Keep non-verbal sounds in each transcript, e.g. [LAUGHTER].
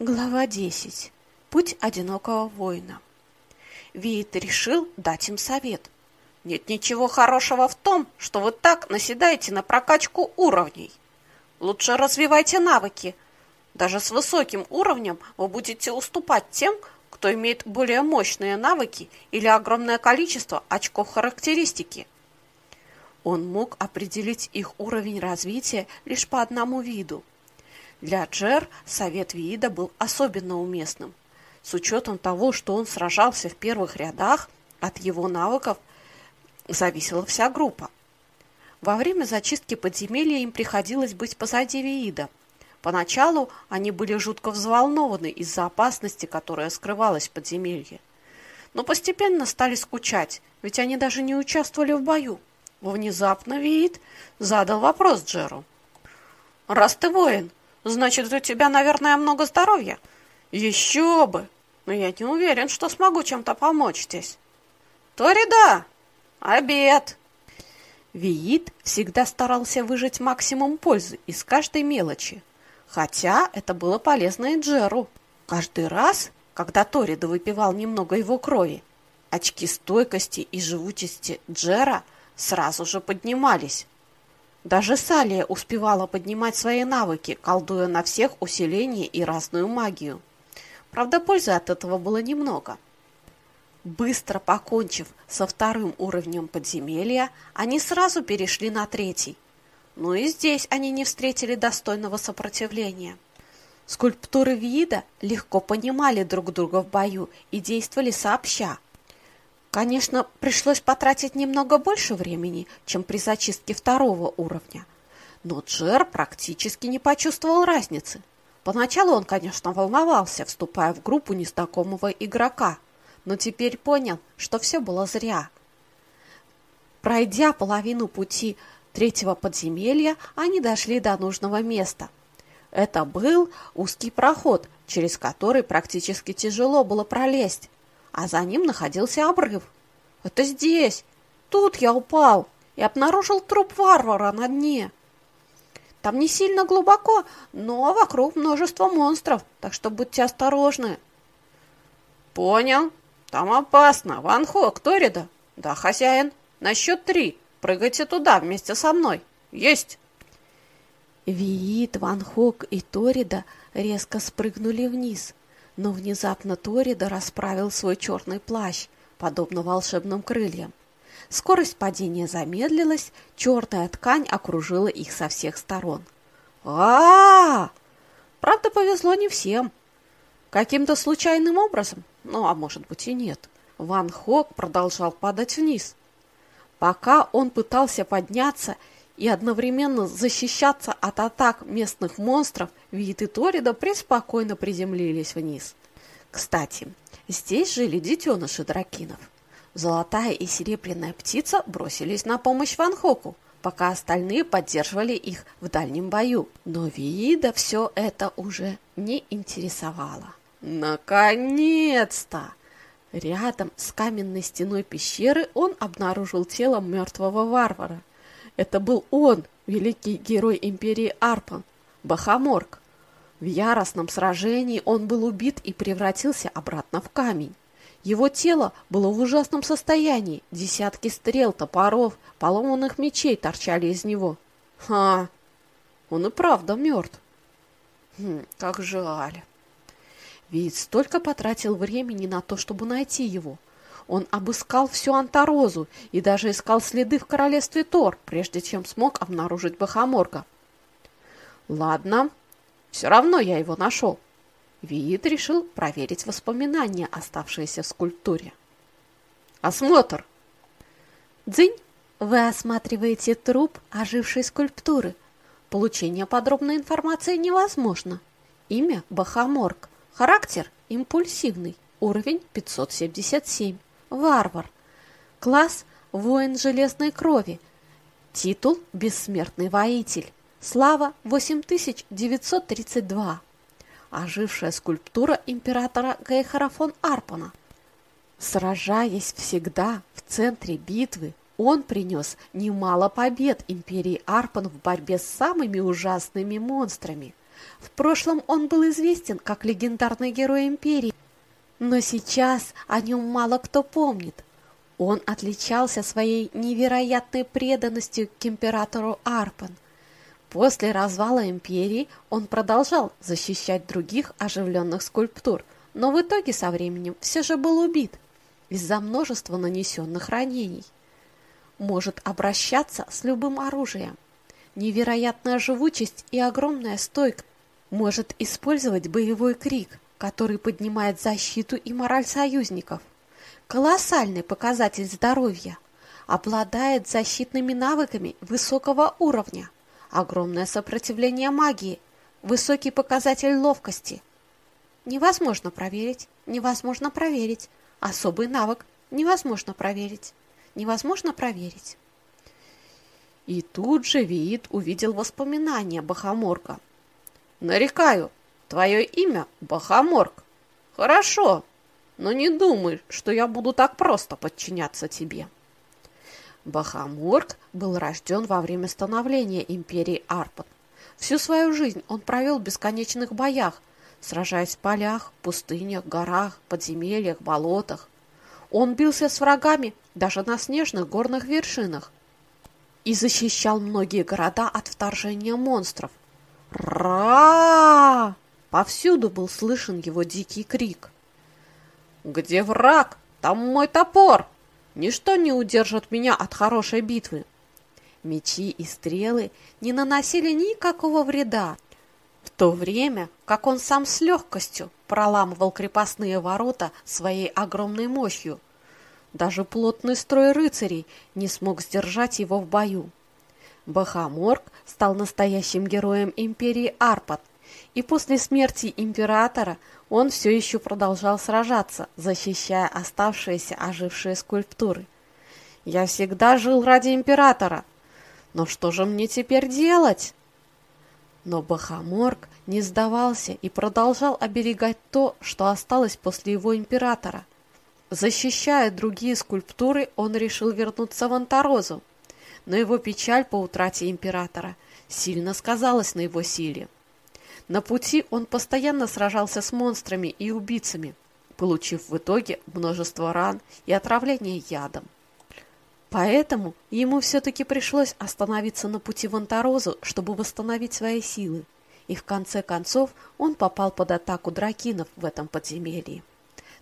Глава 10. Путь одинокого воина. Виит решил дать им совет. Нет ничего хорошего в том, что вы так наседаете на прокачку уровней. Лучше развивайте навыки. Даже с высоким уровнем вы будете уступать тем, кто имеет более мощные навыки или огромное количество очков характеристики. Он мог определить их уровень развития лишь по одному виду – для Джер совет Виида был особенно уместным. С учетом того, что он сражался в первых рядах, от его навыков зависела вся группа. Во время зачистки подземелья им приходилось быть позади Виида. Поначалу они были жутко взволнованы из-за опасности, которая скрывалась в подземелье. Но постепенно стали скучать, ведь они даже не участвовали в бою. Внезапно Виид задал вопрос Джеру. «Раз ты воин, Значит, у тебя, наверное, много здоровья? Еще бы! Но я не уверен, что смогу чем-то помочь здесь. Торида! Обед! Виит всегда старался выжать максимум пользы из каждой мелочи. Хотя это было полезно и Джеру. Каждый раз, когда Торида выпивал немного его крови, очки стойкости и живучести Джера сразу же поднимались. Даже Салия успевала поднимать свои навыки, колдуя на всех усиление и разную магию. Правда, пользы от этого было немного. Быстро покончив со вторым уровнем подземелья, они сразу перешли на третий. Но и здесь они не встретили достойного сопротивления. Скульптуры вида легко понимали друг друга в бою и действовали сообща, Конечно, пришлось потратить немного больше времени, чем при зачистке второго уровня. Но Джер практически не почувствовал разницы. Поначалу он, конечно, волновался, вступая в группу незнакомого игрока, но теперь понял, что все было зря. Пройдя половину пути третьего подземелья, они дошли до нужного места. Это был узкий проход, через который практически тяжело было пролезть а за ним находился обрыв. Это здесь. Тут я упал и обнаружил труп варвара на дне. Там не сильно глубоко, но вокруг множество монстров, так что будьте осторожны. Понял. Там опасно. Ван Хок, Торида. Да, хозяин. На счет три. Прыгайте туда вместе со мной. Есть. Виит, Ван Хок и Торида резко спрыгнули вниз но внезапно Торида расправил свой черный плащ, подобно волшебным крыльям. Скорость падения замедлилась, черная ткань окружила их со всех сторон. а, -а, -а! Правда, повезло не всем. Каким-то случайным образом, ну, а может быть и нет, Ван Хок продолжал падать вниз. Пока он пытался подняться и одновременно защищаться от атак местных монстров, Вит и Торида преспокойно приземлились вниз. Кстати, здесь жили детеныши дракинов. Золотая и серебряная птица бросились на помощь Ван Хоку, пока остальные поддерживали их в дальнем бою. Но Вида все это уже не интересовало. Наконец-то! Рядом с каменной стеной пещеры он обнаружил тело мертвого варвара. Это был он, великий герой империи Арпан, Бахаморг. В яростном сражении он был убит и превратился обратно в камень. Его тело было в ужасном состоянии. Десятки стрел, топоров, поломанных мечей торчали из него. Ха! Он и правда мертв. Хм, как жаль. Ведь столько потратил времени на то, чтобы найти его. Он обыскал всю Антарозу и даже искал следы в королевстве Тор, прежде чем смог обнаружить Бахаморга. Ладно, все равно я его нашел. Виит решил проверить воспоминания, оставшиеся в скульптуре. Осмотр. Дзынь, вы осматриваете труп ожившей скульптуры. Получение подробной информации невозможно. Имя Бахаморг. Характер импульсивный. Уровень 577. Варвар. Класс воин железной крови. Титул бессмертный воитель. Слава 8932. Ожившая скульптура императора Гейхара Арпана. Сражаясь всегда в центре битвы, он принес немало побед империи Арпан в борьбе с самыми ужасными монстрами. В прошлом он был известен как легендарный герой Империи, но сейчас о нем мало кто помнит. Он отличался своей невероятной преданностью к императору Арпан. После развала империи он продолжал защищать других оживленных скульптур, но в итоге со временем все же был убит из-за множества нанесенных ранений. Может обращаться с любым оружием. Невероятная живучесть и огромная стойка может использовать боевой крик, который поднимает защиту и мораль союзников – колоссальный показатель здоровья, обладает защитными навыками высокого уровня, огромное сопротивление магии, высокий показатель ловкости. Невозможно проверить, невозможно проверить. Особый навык невозможно проверить, невозможно проверить. И тут же Виит увидел воспоминания Бахаморга. «Нарекаю, твое имя Бахаморг. Хорошо, но не думай, что я буду так просто подчиняться тебе. Бахамург был рожден во время становления империи Арпад. Всю свою жизнь он провел в бесконечных боях, сражаясь в полях, пустынях, горах, подземельях, болотах. Он бился с врагами даже на снежных горных вершинах и защищал многие города от вторжения монстров. Ра! Повсюду был слышен его дикий крик. Где враг, там мой топор. Ничто не удержит меня от хорошей битвы. Мечи и стрелы не наносили никакого вреда, в то время как он сам с легкостью проламывал крепостные ворота своей огромной мощью. Даже плотный строй рыцарей не смог сдержать его в бою. Бахаморг стал настоящим героем империи Арпад, и после смерти императора он все еще продолжал сражаться, защищая оставшиеся ожившие скульптуры. Я всегда жил ради императора. Но что же мне теперь делать? Но Бахаморг не сдавался и продолжал оберегать то, что осталось после его императора. Защищая другие скульптуры, он решил вернуться в Антарозу. Но его печаль по утрате императора сильно сказалась на его силе. На пути он постоянно сражался с монстрами и убийцами, получив в итоге множество ран и отравление ядом. Поэтому ему все-таки пришлось остановиться на пути в Антарозу, чтобы восстановить свои силы, и в конце концов он попал под атаку дракинов в этом подземелье.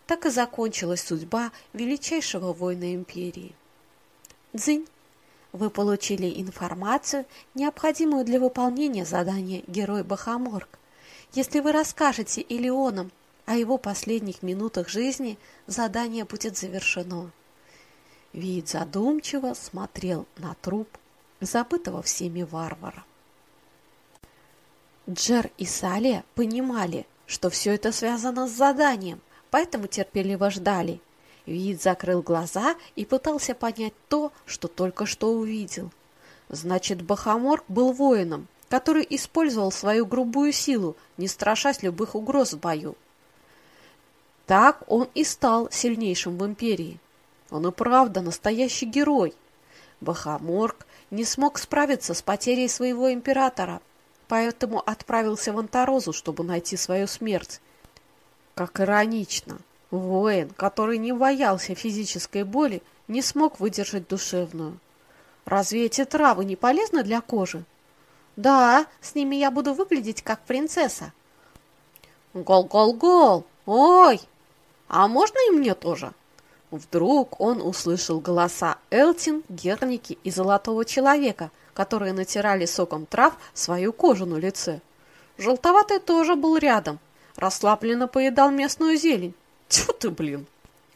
Так и закончилась судьба величайшего воина империи. Дзынь! Вы получили информацию, необходимую для выполнения задания Герой Бахаморг. Если вы расскажете Илионам о его последних минутах жизни, задание будет завершено. Вид задумчиво смотрел на труп забытого всеми варвара. Джер и Салия понимали, что все это связано с заданием, поэтому терпеливо ждали, Вид закрыл глаза и пытался понять то, что только что увидел. Значит, Бахаморг был воином, который использовал свою грубую силу, не страшась любых угроз в бою. Так он и стал сильнейшим в империи. Он и правда настоящий герой. Бахаморг не смог справиться с потерей своего императора, поэтому отправился в Антарозу, чтобы найти свою смерть. Как иронично. Воин, который не боялся физической боли, не смог выдержать душевную. Разве эти травы не полезны для кожи? Да, с ними я буду выглядеть как принцесса. Гол-гол-гол! Ой! А можно и мне тоже? Вдруг он услышал голоса Элтин, Герники и Золотого Человека, которые натирали соком трав свою кожу на лице. Желтоватый тоже был рядом, расслабленно поедал местную зелень. Тьфу ты, блин!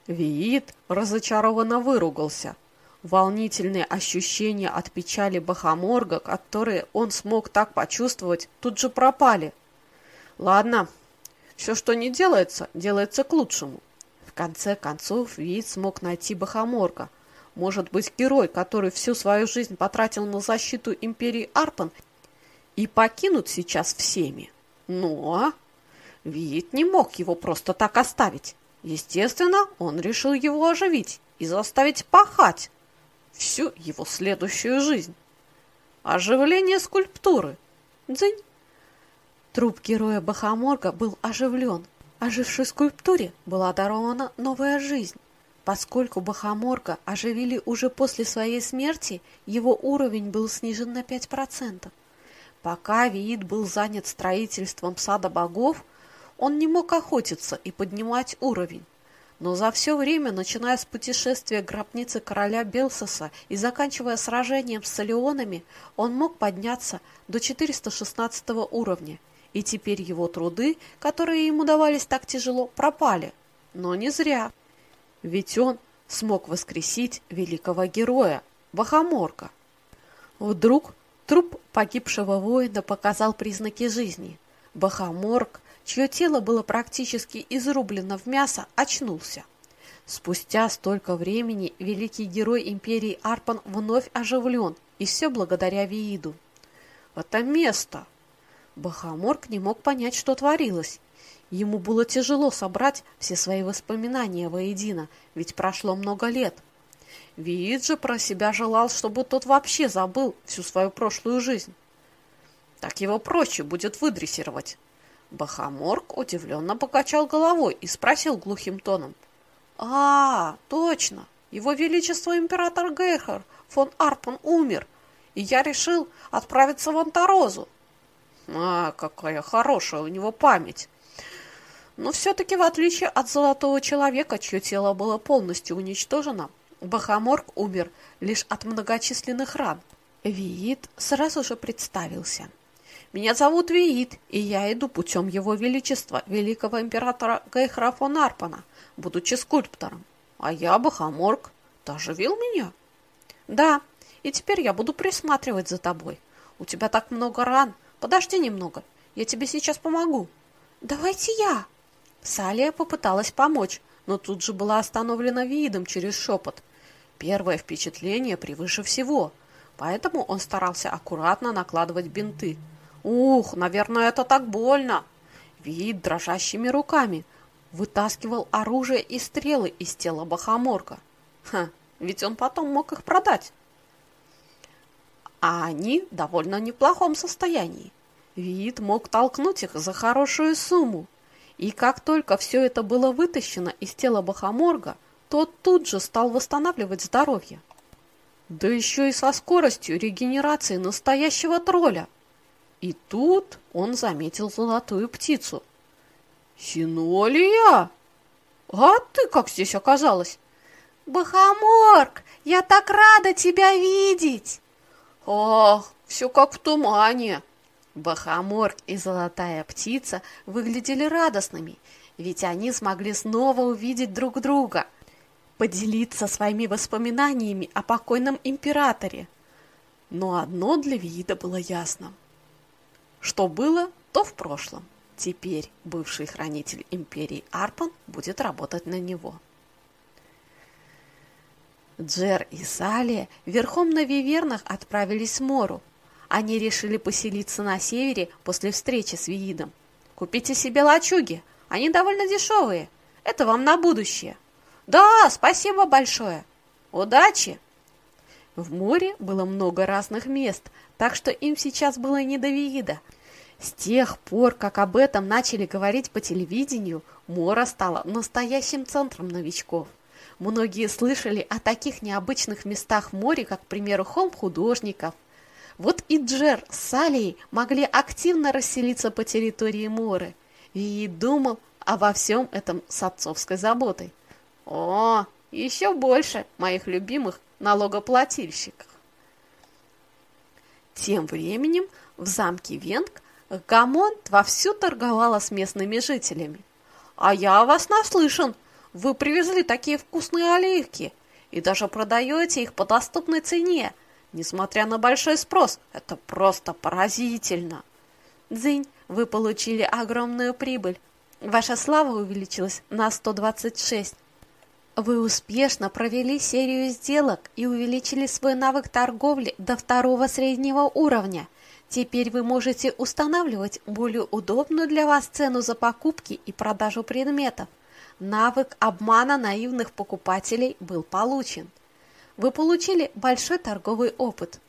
Виит разочарованно выругался. Волнительные ощущения от печали Бахаморга, которые он смог так почувствовать, тут же пропали. Ладно, все, что не делается, делается к лучшему. В конце концов, Виит смог найти Бахаморга. Может быть, герой, который всю свою жизнь потратил на защиту империи Арпан и покинут сейчас всеми. Но Виит не мог его просто так оставить. Естественно, он решил его оживить и заставить пахать всю его следующую жизнь. Оживление скульптуры. Дзынь. Труп героя Бахаморга был оживлен. Ожившей скульптуре была дарована новая жизнь. Поскольку Бахаморга оживили уже после своей смерти, его уровень был снижен на 5%. Пока Виит был занят строительством сада богов, он не мог охотиться и поднимать уровень. Но за все время, начиная с путешествия гробницы короля Белсоса и заканчивая сражением с Салионами, он мог подняться до 416 уровня, и теперь его труды, которые ему давались так тяжело, пропали. Но не зря. Ведь он смог воскресить великого героя, Бахаморка. Вдруг труп погибшего воина показал признаки жизни. Бахаморг чье тело было практически изрублено в мясо, очнулся. Спустя столько времени великий герой империи Арпан вновь оживлен, и все благодаря Вииду. Это место! Бахаморг не мог понять, что творилось. Ему было тяжело собрать все свои воспоминания воедино, ведь прошло много лет. Виид же про себя желал, чтобы тот вообще забыл всю свою прошлую жизнь. Так его проще будет выдрессировать. Бахаморг удивленно покачал головой и спросил глухим тоном. «А, точно! Его Величество император Гейхер фон Арпан умер, и я решил отправиться в Антарозу». «А, какая хорошая у него память!» Но все-таки, в отличие от Золотого Человека, чье тело было полностью уничтожено, Бахаморг умер лишь от многочисленных ран. Виит сразу же представился – меня зовут Виит, и я иду путем Его Величества, великого императора Гейхра Арпана, будучи скульптором. А я, Бахаморг, ты оживил меня? Да, и теперь я буду присматривать за тобой. У тебя так много ран. Подожди немного, я тебе сейчас помогу. Давайте я. Салия попыталась помочь, но тут же была остановлена видом через шепот. Первое впечатление превыше всего, поэтому он старался аккуратно накладывать бинты – Ух, наверное, это так больно. Вид дрожащими руками вытаскивал оружие и стрелы из тела Бахаморга. Ха, ведь он потом мог их продать. А они в довольно неплохом состоянии. Вид мог толкнуть их за хорошую сумму. И как только все это было вытащено из тела Бахаморга, тот тут же стал восстанавливать здоровье. Да еще и со скоростью регенерации настоящего тролля – и тут он заметил золотую птицу. «Синолия! А ты как здесь оказалась?» «Бахаморг, я так рада тебя видеть!» «Ах, все как в тумане!» Бахаморг и золотая птица выглядели радостными, ведь они смогли снова увидеть друг друга, поделиться своими воспоминаниями о покойном императоре. Но одно для вида было ясно. Что было, то в прошлом. Теперь бывший хранитель империи Арпан будет работать на него. Джер и Салия верхом на Вивернах отправились в Мору. Они решили поселиться на севере после встречи с Виидом. Купите себе лачуги, они довольно дешевые. Это вам на будущее. Да, спасибо большое. Удачи! В море было много разных мест, так что им сейчас было не до Виида. С тех пор, как об этом начали говорить по телевидению, Мора стала настоящим центром новичков. Многие слышали о таких необычных местах в море, как, к примеру, холм художников. Вот и Джер с Салией могли активно расселиться по территории Моры. И думал обо всем этом с отцовской заботой. О, еще больше моих любимых налогоплательщиков. Тем временем в замке Венг Гамонт вовсю торговала с местными жителями. «А я вас наслышан. Вы привезли такие вкусные оливки и даже продаете их по доступной цене. Несмотря на большой спрос, это просто поразительно!» «Дзынь, вы получили огромную прибыль. Ваша слава увеличилась на 126. Вы успешно провели серию сделок и увеличили свой навык торговли до второго среднего уровня – Теперь вы можете устанавливать более удобную для вас цену за покупки и продажу предметов. Навык обмана наивных покупателей был получен. Вы получили большой торговый опыт.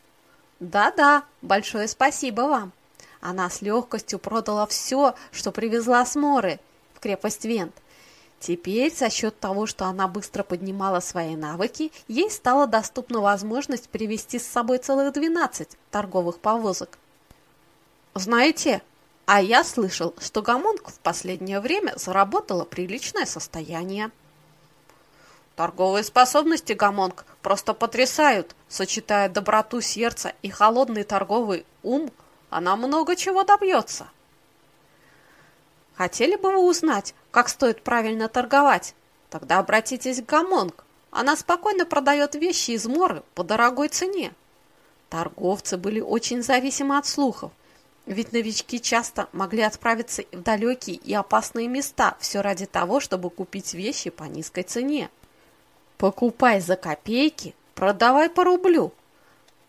Да-да, большое спасибо вам. Она с легкостью продала все, что привезла с Моры в крепость Вент. Теперь, за счет того, что она быстро поднимала свои навыки, ей стала доступна возможность привезти с собой целых 12 торговых повозок. Знаете, а я слышал, что Гамонг в последнее время заработала приличное состояние. Торговые способности Гамонг просто потрясают. Сочетая доброту сердца и холодный торговый ум, она много чего добьется. Хотели бы вы узнать, как стоит правильно торговать? Тогда обратитесь к Гамонг. Она спокойно продает вещи из Моры по дорогой цене. Торговцы были очень зависимы от слухов, ведь новички часто могли отправиться в далекие и опасные места все ради того, чтобы купить вещи по низкой цене. Покупай за копейки, продавай по рублю.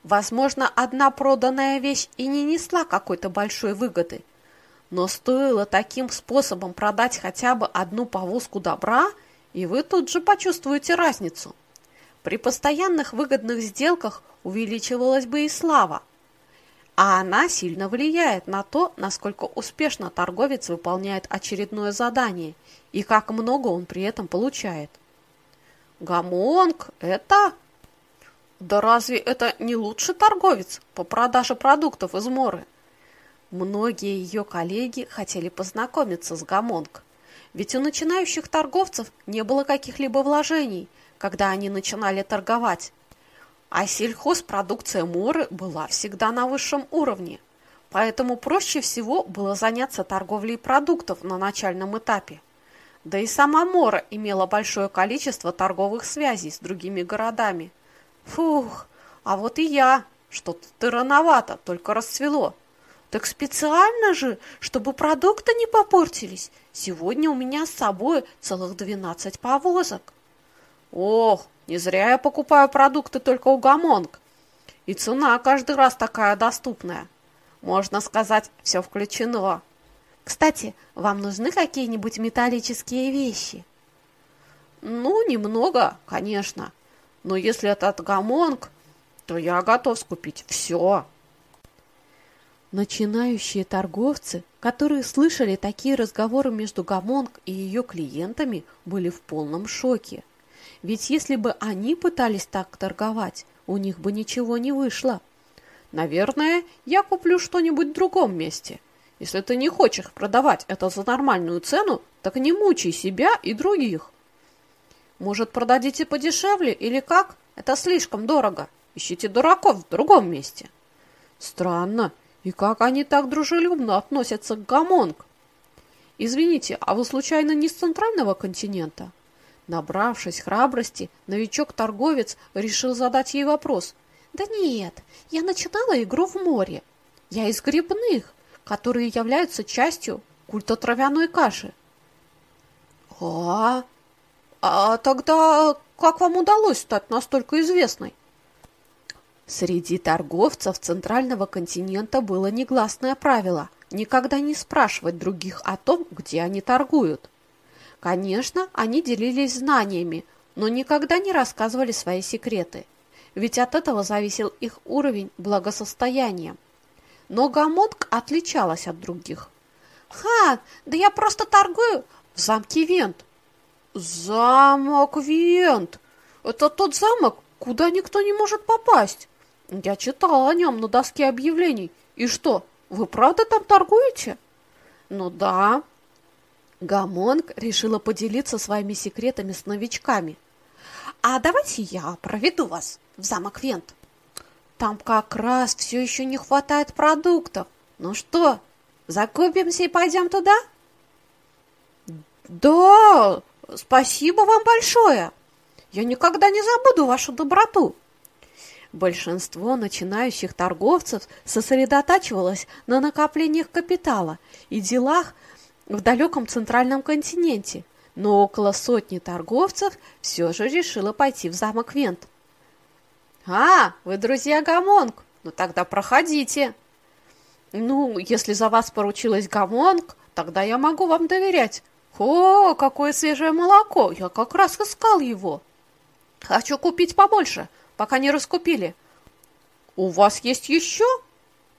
Возможно, одна проданная вещь и не несла какой-то большой выгоды, но стоило таким способом продать хотя бы одну повозку добра, и вы тут же почувствуете разницу. При постоянных выгодных сделках увеличивалась бы и слава, а она сильно влияет на то, насколько успешно торговец выполняет очередное задание и как много он при этом получает. Гамонг – это... Да разве это не лучший торговец по продаже продуктов из Моры? Многие ее коллеги хотели познакомиться с Гамонг, ведь у начинающих торговцев не было каких-либо вложений, когда они начинали торговать. А сельхозпродукция Моры была всегда на высшем уровне, поэтому проще всего было заняться торговлей продуктов на начальном этапе. Да и сама Мора имела большое количество торговых связей с другими городами. Фух, а вот и я. Что-то рановато, только расцвело. Так специально же, чтобы продукты не попортились. Сегодня у меня с собой целых 12 повозок. Ох, не зря я покупаю продукты только у Гамонг. И цена каждый раз такая доступная. Можно сказать, все включено. Кстати, вам нужны какие-нибудь металлические вещи? Ну, немного, конечно. Но если это от Гамонг, то я готов скупить все. Начинающие торговцы, которые слышали такие разговоры между Гамонг и ее клиентами, были в полном шоке. Ведь если бы они пытались так торговать, у них бы ничего не вышло. Наверное, я куплю что-нибудь в другом месте. Если ты не хочешь продавать это за нормальную цену, так не мучай себя и других. Может, продадите подешевле или как? Это слишком дорого. Ищите дураков в другом месте. Странно, и как они так дружелюбно относятся к Гамонг? Извините, а вы случайно не с центрального континента? Набравшись храбрости, новичок-торговец решил задать ей вопрос. Да нет, я начинала игру в море. Я из грибных, которые являются частью культа травяной каши. А, а тогда как вам удалось стать настолько известной? Среди торговцев центрального континента было негласное правило никогда не спрашивать других о том, где они торгуют. Конечно, они делились знаниями, но никогда не рассказывали свои секреты, ведь от этого зависел их уровень благосостояния. Но Гамонг отличалась от других. «Ха, да я просто торгую в замке Вент». «Замок Вент! Это тот замок, куда никто не может попасть!» Я читал о нем на доске объявлений. И что, вы правда там торгуете? Ну да. Гамонг решила поделиться своими секретами с новичками. А давайте я проведу вас в замок Вент. Там как раз все еще не хватает продуктов. Ну что, закупимся и пойдем туда? Да, спасибо вам большое. Я никогда не забуду вашу доброту. Большинство начинающих торговцев сосредотачивалось на накоплениях капитала и делах в далеком центральном континенте, но около сотни торговцев все же решило пойти в замок Вент. «А, вы друзья Гамонг? Ну тогда проходите!» «Ну, если за вас поручилась Гамонг, тогда я могу вам доверять. О, какое свежее молоко! Я как раз искал его. Хочу купить побольше, пока не раскупили. У вас есть еще?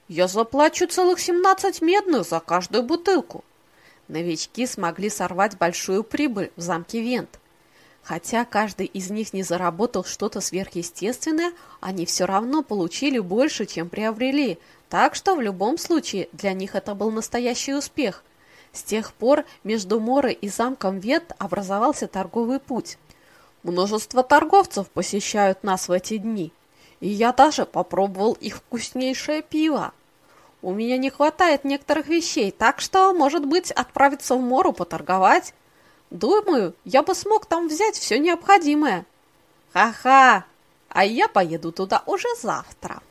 Я заплачу целых 17 медных за каждую бутылку. Новички смогли сорвать большую прибыль в замке Вент. Хотя каждый из них не заработал что-то сверхъестественное, они все равно получили больше, чем приобрели, так что в любом случае для них это был настоящий успех. С тех пор между Морой и замком Вет образовался торговый путь. Множество торговцев посещают нас в эти дни, и я даже попробовал их вкуснейшее пиво. У меня не хватает некоторых вещей, так что, может быть, отправиться в Мору поторговать? Думаю, я бы смог там взять все необходимое. Ха-ха! А я поеду туда уже завтра.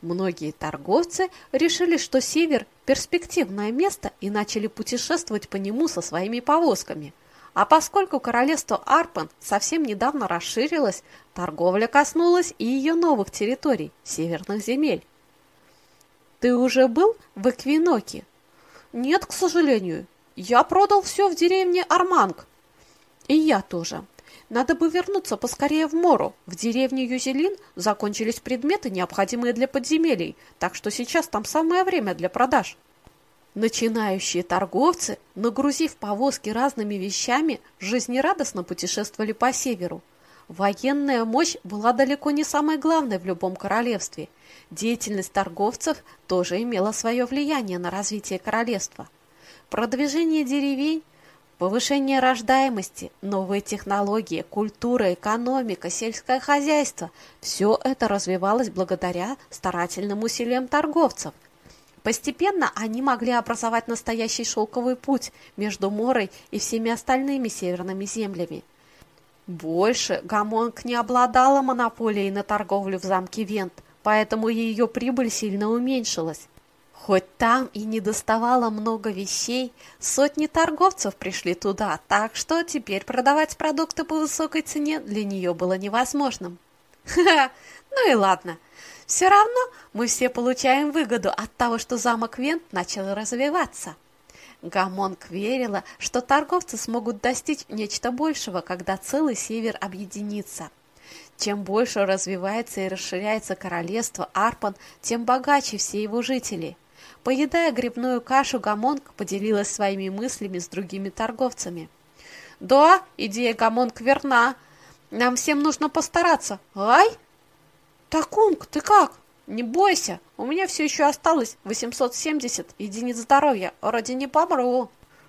Многие торговцы решили, что север – перспективное место и начали путешествовать по нему со своими повозками. А поскольку королевство Арпен совсем недавно расширилось, торговля коснулась и ее новых территорий – северных земель. Ты уже был в Эквиноке? Нет, к сожалению. Я продал все в деревне Арманг. И я тоже. Надо бы вернуться поскорее в Мору. В деревне Юзелин закончились предметы, необходимые для подземелий, так что сейчас там самое время для продаж. Начинающие торговцы, нагрузив повозки разными вещами, жизнерадостно путешествовали по северу. Военная мощь была далеко не самой главной в любом королевстве. Деятельность торговцев тоже имела свое влияние на развитие королевства. Продвижение деревень, повышение рождаемости, новые технологии, культура, экономика, сельское хозяйство – все это развивалось благодаря старательным усилиям торговцев. Постепенно они могли образовать настоящий шелковый путь между Морой и всеми остальными северными землями. Больше Гамонг не обладала монополией на торговлю в замке Вент, поэтому ее прибыль сильно уменьшилась. Хоть там и не доставало много вещей, сотни торговцев пришли туда, так что теперь продавать продукты по высокой цене для нее было невозможным. [LAUGHS] Ха-ха, ну и ладно. Все равно мы все получаем выгоду от того, что замок Вент начал развиваться. Гамонг верила, что торговцы смогут достичь нечто большего, когда целый север объединится. Чем больше развивается и расширяется королевство Арпан, тем богаче все его жители – Поедая грибную кашу, Гамонг поделилась своими мыслями с другими торговцами. «Да, идея Гамонг верна. Нам всем нужно постараться. Ай!» «Такунг, ты как? Не бойся, у меня все еще осталось 870 единиц здоровья, вроде не помру».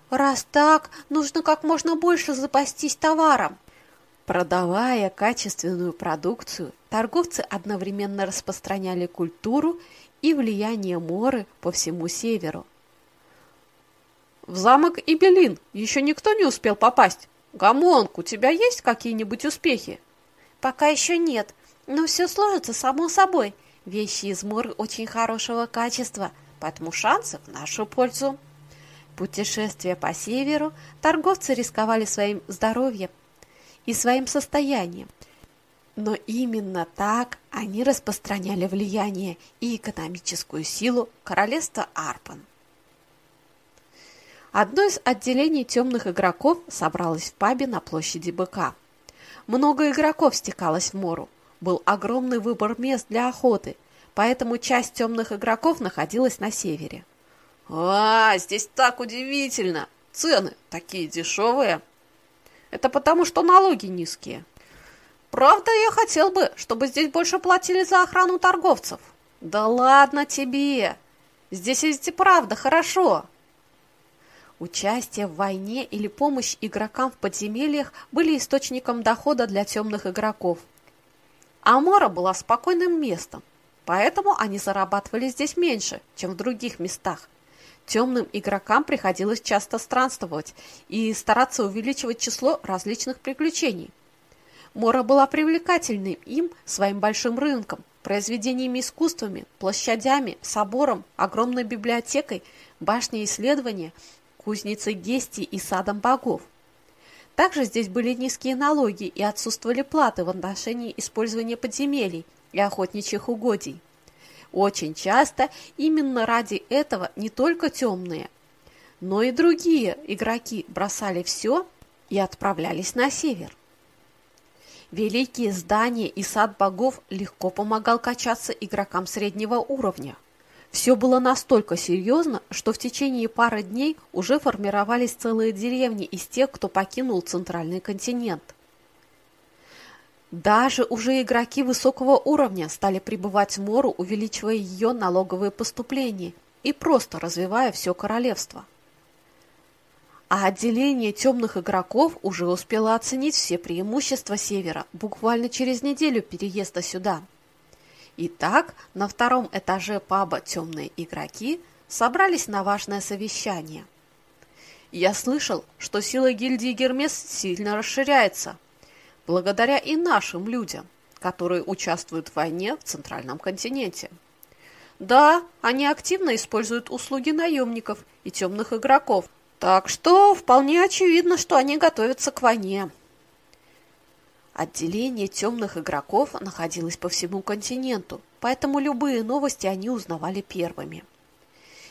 «Раз так, нужно как можно больше запастись товаром». Продавая качественную продукцию, торговцы одновременно распространяли культуру и влияние Моры по всему северу. В замок Ибелин еще никто не успел попасть. Гамонг, у тебя есть какие-нибудь успехи? Пока еще нет, но все сложится само собой. Вещи из Моры очень хорошего качества, поэтому шансы в нашу пользу. Путешествия по северу торговцы рисковали своим здоровьем и своим состоянием, но именно так они распространяли влияние и экономическую силу королевства Арпан. Одно из отделений темных игроков собралось в пабе на площади Быка. Много игроков стекалось в Мору. Был огромный выбор мест для охоты, поэтому часть темных игроков находилась на севере. «А, здесь так удивительно! Цены такие дешевые!» «Это потому, что налоги низкие», Правда, я хотел бы, чтобы здесь больше платили за охрану торговцев. Да ладно тебе! Здесь ведь и правда хорошо. Участие в войне или помощь игрокам в подземельях были источником дохода для темных игроков. Амора была спокойным местом, поэтому они зарабатывали здесь меньше, чем в других местах. Темным игрокам приходилось часто странствовать и стараться увеличивать число различных приключений. Мора была привлекательной им своим большим рынком, произведениями искусствами, площадями, собором, огромной библиотекой, башней исследования, кузницей Гести и садом богов. Также здесь были низкие налоги и отсутствовали платы в отношении использования подземелий и охотничьих угодий. Очень часто именно ради этого не только темные, но и другие игроки бросали все и отправлялись на север. Великие здания и сад богов легко помогал качаться игрокам среднего уровня. Все было настолько серьезно, что в течение пары дней уже формировались целые деревни из тех, кто покинул центральный континент. Даже уже игроки высокого уровня стали прибывать в Мору, увеличивая ее налоговые поступления и просто развивая все королевство. А отделение темных игроков уже успело оценить все преимущества Севера буквально через неделю переезда сюда. Итак, на втором этаже паба «Темные игроки» собрались на важное совещание. Я слышал, что сила гильдии Гермес сильно расширяется – благодаря и нашим людям, которые участвуют в войне в Центральном континенте. Да, они активно используют услуги наемников и темных игроков, так что вполне очевидно, что они готовятся к войне. Отделение темных игроков находилось по всему континенту, поэтому любые новости они узнавали первыми.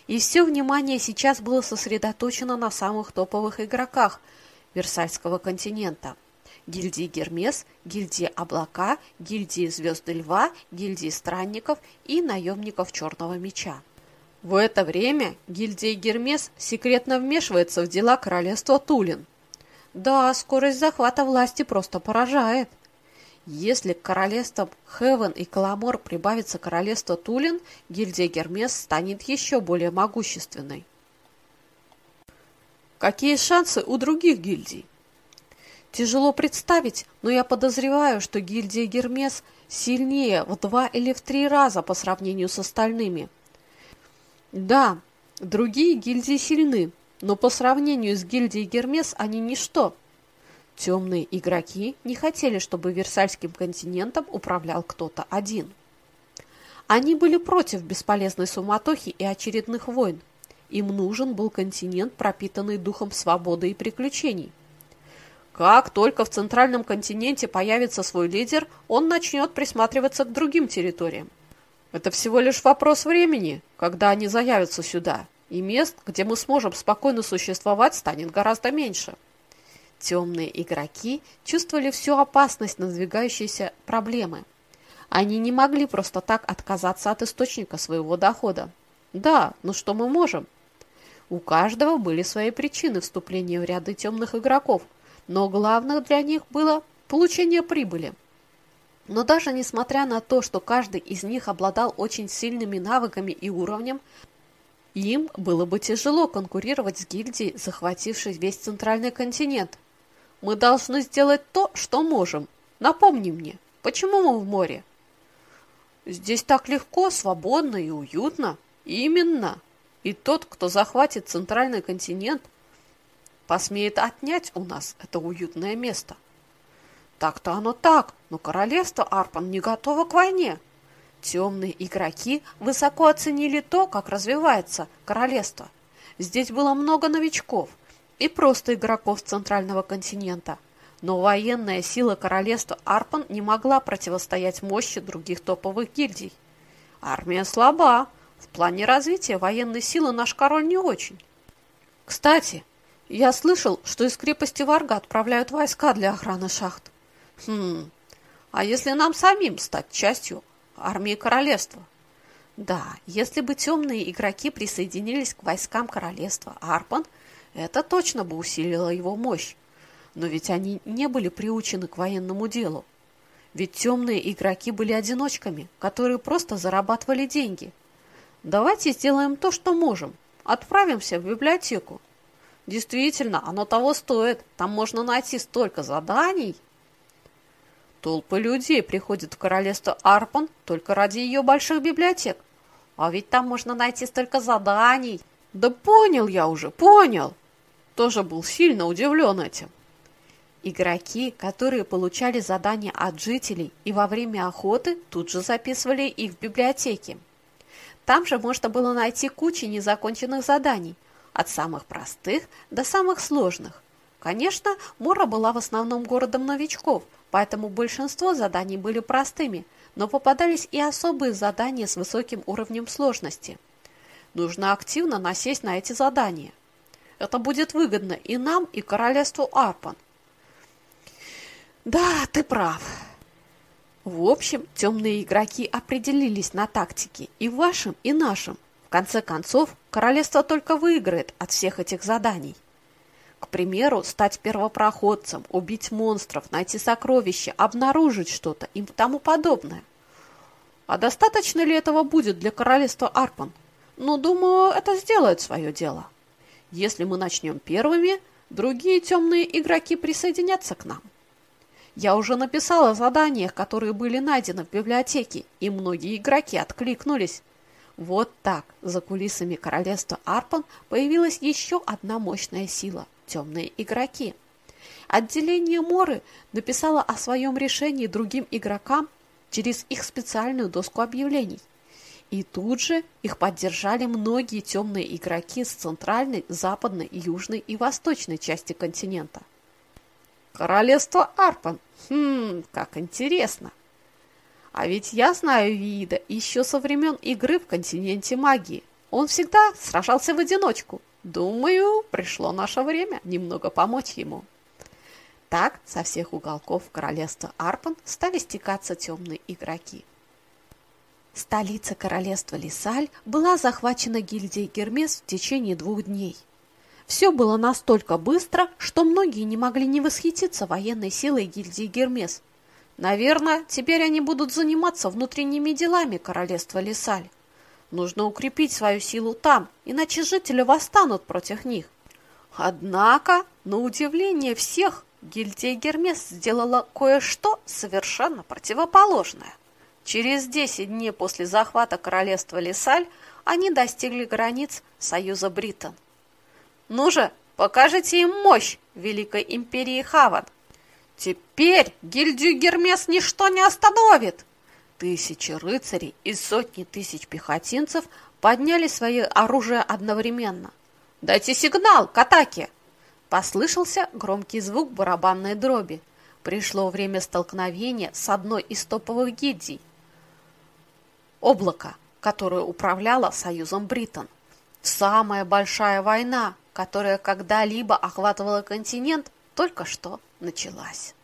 И все внимание сейчас было сосредоточено на самых топовых игроках Версальского континента – гильдии Гермес, гильдии Облака, гильдии Звезды Льва, гильдии Странников и наемников Черного Меча. В это время гильдия Гермес секретно вмешивается в дела королевства Тулин. Да, скорость захвата власти просто поражает. Если к королевствам Хевен и Каламор прибавится королевство Тулин, гильдия Гермес станет еще более могущественной. Какие шансы у других гильдий? Тяжело представить, но я подозреваю, что гильдия Гермес сильнее в два или в три раза по сравнению с остальными. Да, другие гильдии сильны, но по сравнению с гильдией Гермес они ничто. Темные игроки не хотели, чтобы Версальским континентом управлял кто-то один. Они были против бесполезной суматохи и очередных войн. Им нужен был континент, пропитанный духом свободы и приключений. Как только в центральном континенте появится свой лидер, он начнет присматриваться к другим территориям. Это всего лишь вопрос времени, когда они заявятся сюда, и мест, где мы сможем спокойно существовать, станет гораздо меньше. Темные игроки чувствовали всю опасность надвигающейся проблемы. Они не могли просто так отказаться от источника своего дохода. Да, но что мы можем? У каждого были свои причины вступления в ряды темных игроков – но главное для них было получение прибыли. Но даже несмотря на то, что каждый из них обладал очень сильными навыками и уровнем, им было бы тяжело конкурировать с гильдией, захватившей весь центральный континент. Мы должны сделать то, что можем. Напомни мне, почему мы в море? Здесь так легко, свободно и уютно. Именно. И тот, кто захватит центральный континент – посмеет отнять у нас это уютное место. Так-то оно так, но королевство Арпан не готово к войне. Темные игроки высоко оценили то, как развивается королевство. Здесь было много новичков и просто игроков центрального континента. Но военная сила королевства Арпан не могла противостоять мощи других топовых гильдий. Армия слаба. В плане развития военной силы наш король не очень. Кстати, я слышал, что из крепости Варга отправляют войска для охраны шахт. Хм, а если нам самим стать частью армии королевства? Да, если бы темные игроки присоединились к войскам королевства Арпан, это точно бы усилило его мощь. Но ведь они не были приучены к военному делу. Ведь темные игроки были одиночками, которые просто зарабатывали деньги. Давайте сделаем то, что можем. Отправимся в библиотеку Действительно, оно того стоит. Там можно найти столько заданий. Толпы людей приходят в королевство Арпан только ради ее больших библиотек. А ведь там можно найти столько заданий. Да понял я уже, понял. Тоже был сильно удивлен этим. Игроки, которые получали задания от жителей и во время охоты, тут же записывали их в библиотеке. Там же можно было найти кучу незаконченных заданий, от самых простых до самых сложных. Конечно, Мора была в основном городом новичков, поэтому большинство заданий были простыми, но попадались и особые задания с высоким уровнем сложности. Нужно активно насесть на эти задания. Это будет выгодно и нам, и королевству Арпан. Да, ты прав. В общем, темные игроки определились на тактике и вашим, и нашим. В конце концов, королевство только выиграет от всех этих заданий. К примеру, стать первопроходцем, убить монстров, найти сокровища, обнаружить что-то и тому подобное. А достаточно ли этого будет для королевства Арпан? Ну, думаю, это сделает свое дело. Если мы начнем первыми, другие темные игроки присоединятся к нам. Я уже написала о заданиях, которые были найдены в библиотеке, и многие игроки откликнулись. Вот так, за кулисами королевства Арпан появилась еще одна мощная сила – темные игроки. Отделение Моры написало о своем решении другим игрокам через их специальную доску объявлений. И тут же их поддержали многие темные игроки с центральной, западной, южной и восточной части континента. Королевство Арпан. Хм, как интересно. А ведь я знаю Вида еще со времен игры в континенте магии. Он всегда сражался в одиночку. Думаю, пришло наше время немного помочь ему. Так со всех уголков королевства Арпан стали стекаться темные игроки. Столица королевства Лисаль была захвачена гильдией Гермес в течение двух дней. Все было настолько быстро, что многие не могли не восхититься военной силой гильдии Гермес – Наверное, теперь они будут заниматься внутренними делами королевства Лисаль. Нужно укрепить свою силу там, иначе жители восстанут против них. Однако, на удивление всех, гильдия Гермес сделала кое-что совершенно противоположное. Через 10 дней после захвата королевства Лисаль они достигли границ Союза Бриттон. Ну же, покажите им мощь Великой Империи Хаван. Теперь гильдию Гермес ничто не остановит. Тысячи рыцарей и сотни тысяч пехотинцев подняли свои оружие одновременно. «Дайте сигнал к атаке!» Послышался громкий звук барабанной дроби. Пришло время столкновения с одной из топовых гильдий. Облако, которое управляло Союзом Бриттон. Самая большая война, которая когда-либо охватывала континент, только что началась.